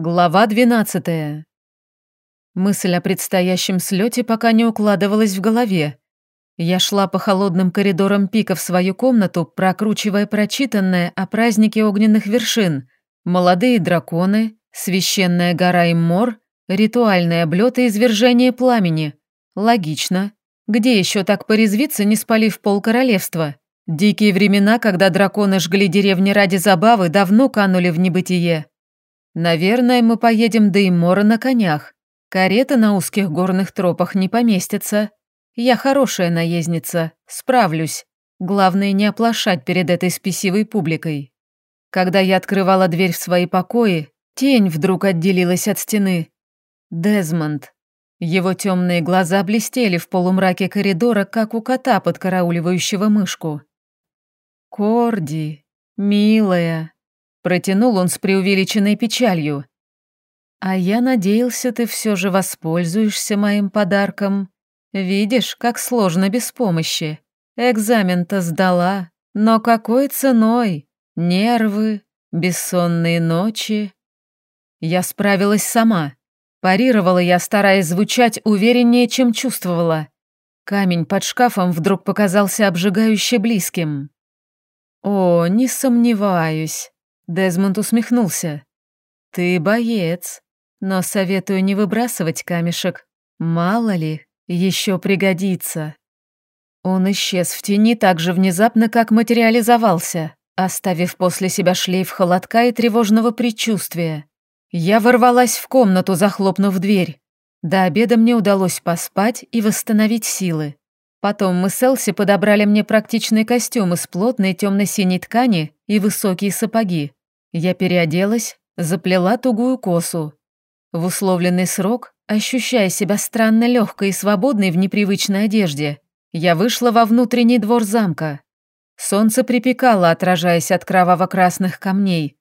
Глава 12. Мысль о предстоящем слете пока не укладывалась в голове. Я шла по холодным коридорам пика в свою комнату, прокручивая прочитанное о празднике огненных вершин, молодые драконы, священная гора Иммор, ритуальное облет и извержение пламени. Логично. Где еще так порезвиться, не спалив пол королевства? Дикие времена, когда драконы жгли деревни ради забавы, давно канули в небытие. Наверное, мы поедем до Имора на конях. Карета на узких горных тропах не поместится. Я хорошая наездница, справлюсь. Главное, не оплошать перед этой спесивой публикой. Когда я открывала дверь в свои покои, тень вдруг отделилась от стены. Дезмонд. Его темные глаза блестели в полумраке коридора, как у кота, подкарауливающего мышку. «Корди, милая», Протянул он с преувеличенной печалью. «А я надеялся, ты все же воспользуешься моим подарком. Видишь, как сложно без помощи. Экзамен-то сдала, но какой ценой? Нервы, бессонные ночи». Я справилась сама. Парировала я, стараясь звучать увереннее, чем чувствовала. Камень под шкафом вдруг показался обжигающе близким. «О, не сомневаюсь. Дезмонд усмехнулся. «Ты боец, но советую не выбрасывать камешек. Мало ли, еще пригодится». Он исчез в тени так же внезапно, как материализовался, оставив после себя шлейф холодка и тревожного предчувствия. Я ворвалась в комнату, захлопнув дверь. До обеда мне удалось поспать и восстановить силы. Потом мы с Элси подобрали мне практичный костюм из плотной темно-синей ткани и высокие сапоги. Я переоделась, заплела тугую косу. В условленный срок, ощущая себя странно легкой и свободной в непривычной одежде, я вышла во внутренний двор замка. Солнце припекало, отражаясь от кроваво-красных камней.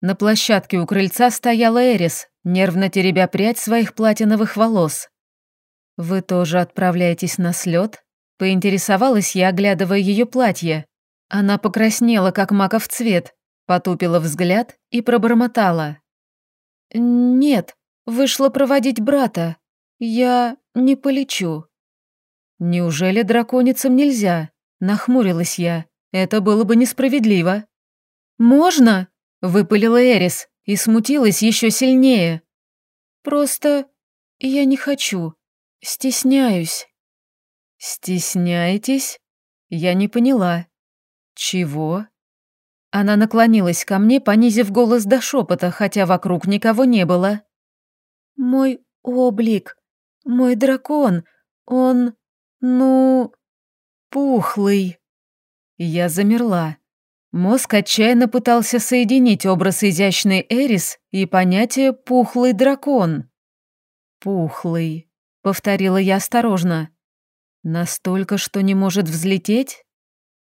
На площадке у крыльца стояла Эрис, нервно теребя прядь своих платиновых волос. «Вы тоже отправляетесь на слет?» Поинтересовалась я, оглядывая ее платье. Она покраснела, как маков цвет, Потупила взгляд и пробормотала. «Нет, вышла проводить брата. Я не полечу». «Неужели драконицам нельзя?» Нахмурилась я. «Это было бы несправедливо». «Можно?» — выпалила Эрис и смутилась еще сильнее. «Просто я не хочу. Стесняюсь». «Стесняетесь?» Я не поняла. «Чего?» Она наклонилась ко мне, понизив голос до шепота, хотя вокруг никого не было. «Мой облик, мой дракон, он, ну, пухлый». Я замерла. Мозг отчаянно пытался соединить образ изящной Эрис и понятие «пухлый дракон». «Пухлый», — повторила я осторожно. «Настолько, что не может взлететь?»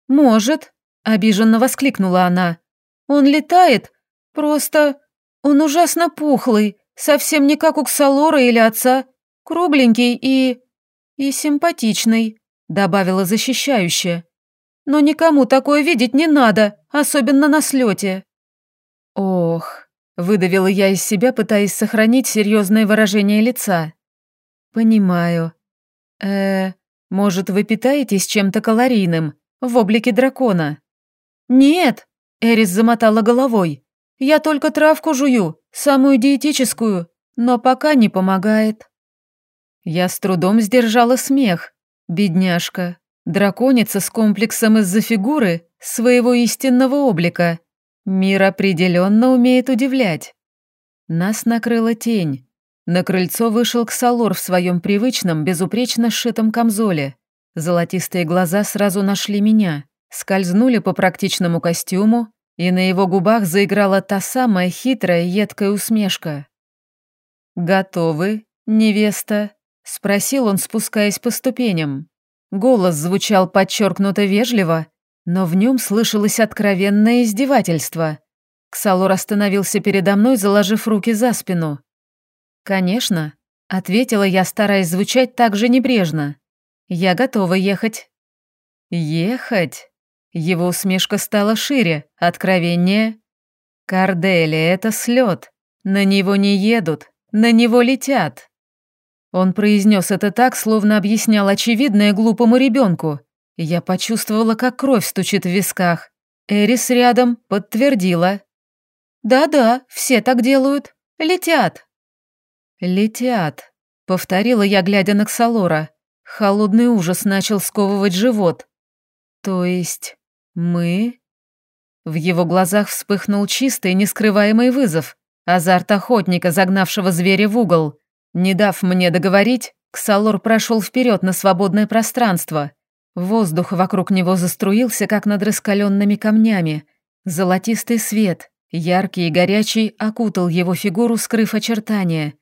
«Может», Обиженно воскликнула она. «Он летает? Просто... Он ужасно пухлый, совсем не как у Ксалора или отца. Кругленький и... и симпатичный», добавила защищающе. «Но никому такое видеть не надо, особенно на слете». «Ох», выдавила я из себя, пытаясь сохранить серьезное выражение лица. «Понимаю. Э, может, вы питаетесь чем-то калорийным в облике дракона?» «Нет», — Эрис замотала головой. «Я только травку жую, самую диетическую, но пока не помогает». Я с трудом сдержала смех. Бедняжка. Драконица с комплексом из-за фигуры своего истинного облика. Мир определенно умеет удивлять. Нас накрыла тень. На крыльцо вышел Ксалор в своем привычном, безупречно сшитом камзоле. Золотистые глаза сразу нашли меня скользнули по практичному костюму, и на его губах заиграла та самая хитрая едкая усмешка. «Готовы, невеста?» — спросил он, спускаясь по ступеням. Голос звучал подчеркнуто вежливо, но в нем слышалось откровенное издевательство. Ксалор остановился передо мной, заложив руки за спину. «Конечно», — ответила я, стараясь звучать так же небрежно. «Я готова ехать». «Ехать?» Его усмешка стала шире, откровеннее. «Корделия, это слет. На него не едут, на него летят. Он произнес это так, словно объяснял очевидное глупому ребенку. Я почувствовала, как кровь стучит в висках. Эрис рядом подтвердила. «Да-да, все так делают. Летят». «Летят», — повторила я, глядя на Ксалора. Холодный ужас начал сковывать живот. «То есть мы...» В его глазах вспыхнул чистый, нескрываемый вызов, азарт охотника, загнавшего зверя в угол. Не дав мне договорить, Ксалор прошел вперед на свободное пространство. Воздух вокруг него заструился, как над раскаленными камнями. Золотистый свет, яркий и горячий, окутал его фигуру, скрыв очертания.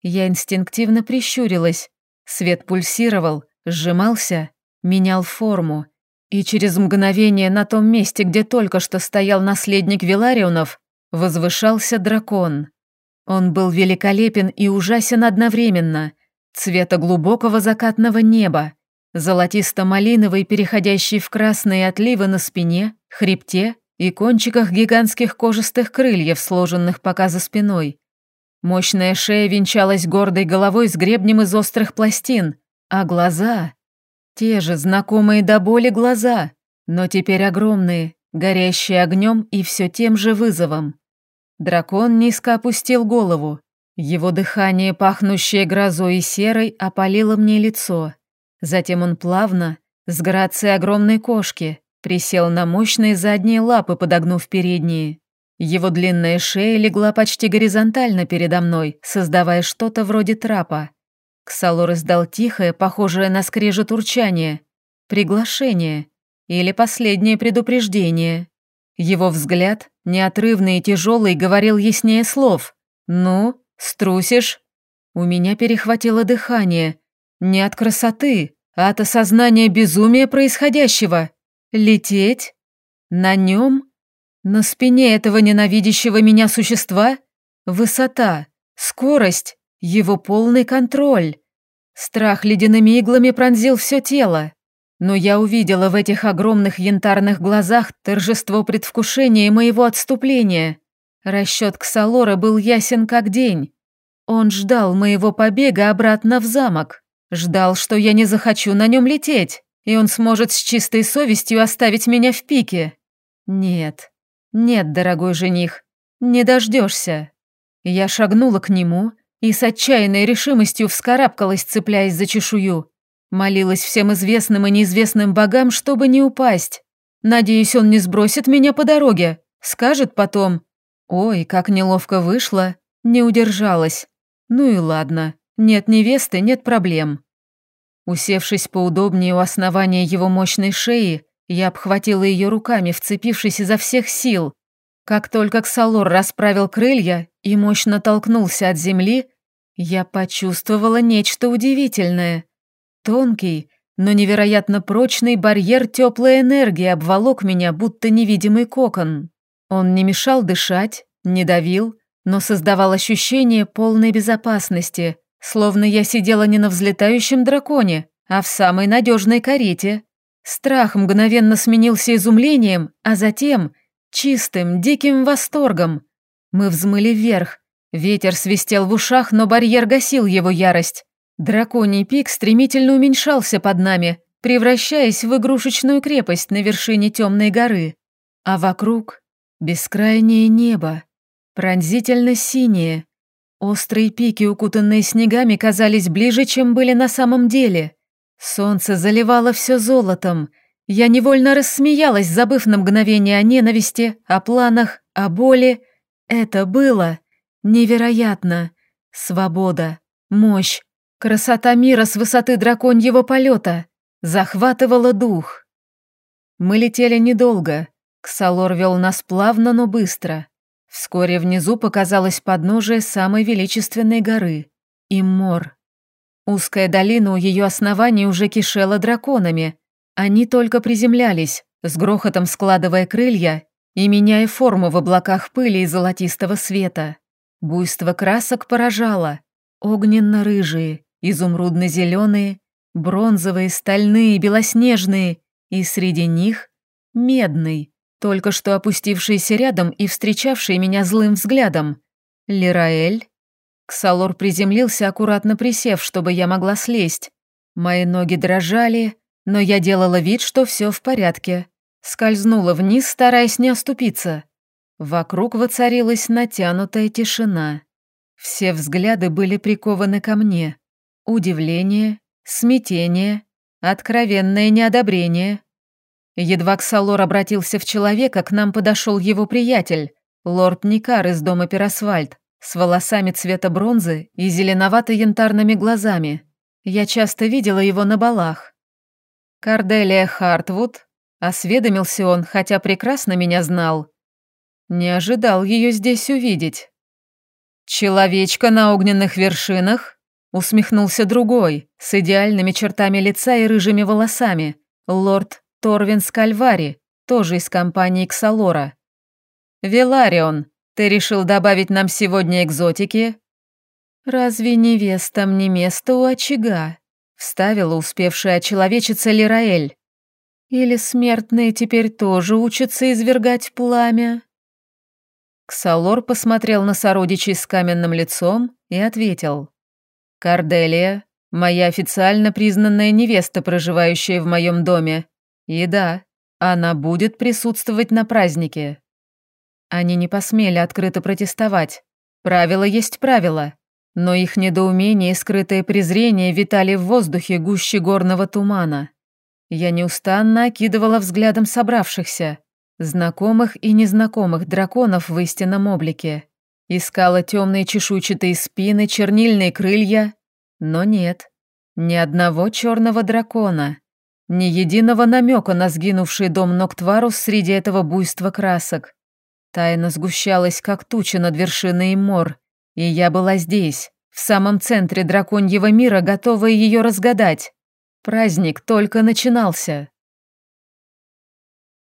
Я инстинктивно прищурилась. Свет пульсировал, сжимался, менял форму. И через мгновение на том месте, где только что стоял наследник Виларионов, возвышался дракон. Он был великолепен и ужасен одновременно, цвета глубокого закатного неба, золотисто-малиновый, переходящий в красные отливы на спине, хребте и кончиках гигантских кожистых крыльев, сложенных пока за спиной. Мощная шея венчалась гордой головой с гребнем из острых пластин, а глаза... Те же знакомые до боли глаза, но теперь огромные, горящие огнем и все тем же вызовом. Дракон низко опустил голову. Его дыхание, пахнущее грозой и серой, опалило мне лицо. Затем он плавно, с грацией огромной кошки, присел на мощные задние лапы, подогнув передние. Его длинная шея легла почти горизонтально передо мной, создавая что-то вроде трапа. Ксалор издал тихое, похожее на скрежет урчание. Приглашение. Или последнее предупреждение. Его взгляд, неотрывный и тяжелый, говорил яснее слов. «Ну, струсишь?» У меня перехватило дыхание. Не от красоты, а от осознания безумия происходящего. Лететь? На нем? На спине этого ненавидящего меня существа? Высота, скорость, его полный контроль. Страх ледяными иглами пронзил все тело. Но я увидела в этих огромных янтарных глазах торжество предвкушения моего отступления. Расчет Ксалора был ясен как день. Он ждал моего побега обратно в замок. Ждал, что я не захочу на нем лететь, и он сможет с чистой совестью оставить меня в пике. Нет, нет, дорогой жених, не дождешься. Я шагнула к нему и с отчаянной решимостью вскарабкалась, цепляясь за чешую. Молилась всем известным и неизвестным богам, чтобы не упасть. Надеюсь, он не сбросит меня по дороге. Скажет потом. Ой, как неловко вышло. Не удержалась. Ну и ладно. Нет невесты, нет проблем. Усевшись поудобнее у основания его мощной шеи, я обхватила ее руками, вцепившись изо всех сил. Как только Ксалор расправил крылья и мощно толкнулся от земли, я почувствовала нечто удивительное. Тонкий, но невероятно прочный барьер теплой энергии обволок меня, будто невидимый кокон. Он не мешал дышать, не давил, но создавал ощущение полной безопасности, словно я сидела не на взлетающем драконе, а в самой надежной карете. Страх мгновенно сменился изумлением, а затем чистым, диким восторгом. Мы взмыли вверх. Ветер свистел в ушах, но барьер гасил его ярость. Драконий пик стремительно уменьшался под нами, превращаясь в игрушечную крепость на вершине темной горы. А вокруг бескрайнее небо, пронзительно синее. Острые пики, укутанные снегами, казались ближе, чем были на самом деле. Солнце заливало все золотом. Я невольно рассмеялась, забыв на мгновение о ненависти, о планах, о боли. Это было невероятно. Свобода, мощь, Красота мира с высоты драконьего полета захватывала дух. Мы летели недолго. Ксалор вел нас плавно, но быстро. Вскоре внизу показалось подножие самой величественной горы — Иммор. Узкая долина у ее основания уже кишела драконами. Они только приземлялись, с грохотом складывая крылья и меняя форму в облаках пыли и золотистого света. Буйство красок поражало. Огненно-рыжие, изумрудно-зеленые, бронзовые, стальные, белоснежные, и среди них медный, только что опустившийся рядом и встречавший меня злым взглядом. Лираэль? Ксалор приземлился, аккуратно присев, чтобы я могла слезть. Мои ноги дрожали, но я делала вид, что все в порядке. Скользнула вниз, стараясь не оступиться. Вокруг воцарилась натянутая тишина. Все взгляды были прикованы ко мне. Удивление, смятение, откровенное неодобрение. Едва Ксалор обратился в человека, к нам подошел его приятель, лорд Никар из дома Пиросвальд, с волосами цвета бронзы и зеленовато-янтарными глазами. Я часто видела его на балах. Карделия Хартвуд, осведомился он, хотя прекрасно меня знал. Не ожидал ее здесь увидеть. «Человечка на огненных вершинах?» Усмехнулся другой, с идеальными чертами лица и рыжими волосами, лорд Торвин Скальвари, тоже из компании Ксалора. «Веларион, ты решил добавить нам сегодня экзотики?» «Разве невестам не место у очага?» — вставила успевшая человечица Лираэль. «Или смертные теперь тоже учатся извергать пламя?» Ксалор посмотрел на сородичей с каменным лицом и ответил. «Карделия, моя официально признанная невеста, проживающая в моем доме. И да, она будет присутствовать на празднике». Они не посмели открыто протестовать. Правило есть правило. Но их недоумение и скрытое презрение витали в воздухе гуще горного тумана. Я неустанно окидывала взглядом собравшихся. Знакомых и незнакомых драконов в истинном облике. Искала темные чешуйчатые спины, чернильные крылья. Но нет. Ни одного черного дракона. Ни единого намека на сгинувший дом Ноктварус среди этого буйства красок. Тайна сгущалась, как туча над вершиной мор, и я была здесь, в самом центре драконьего мира, готовая ее разгадать. Праздник только начинался.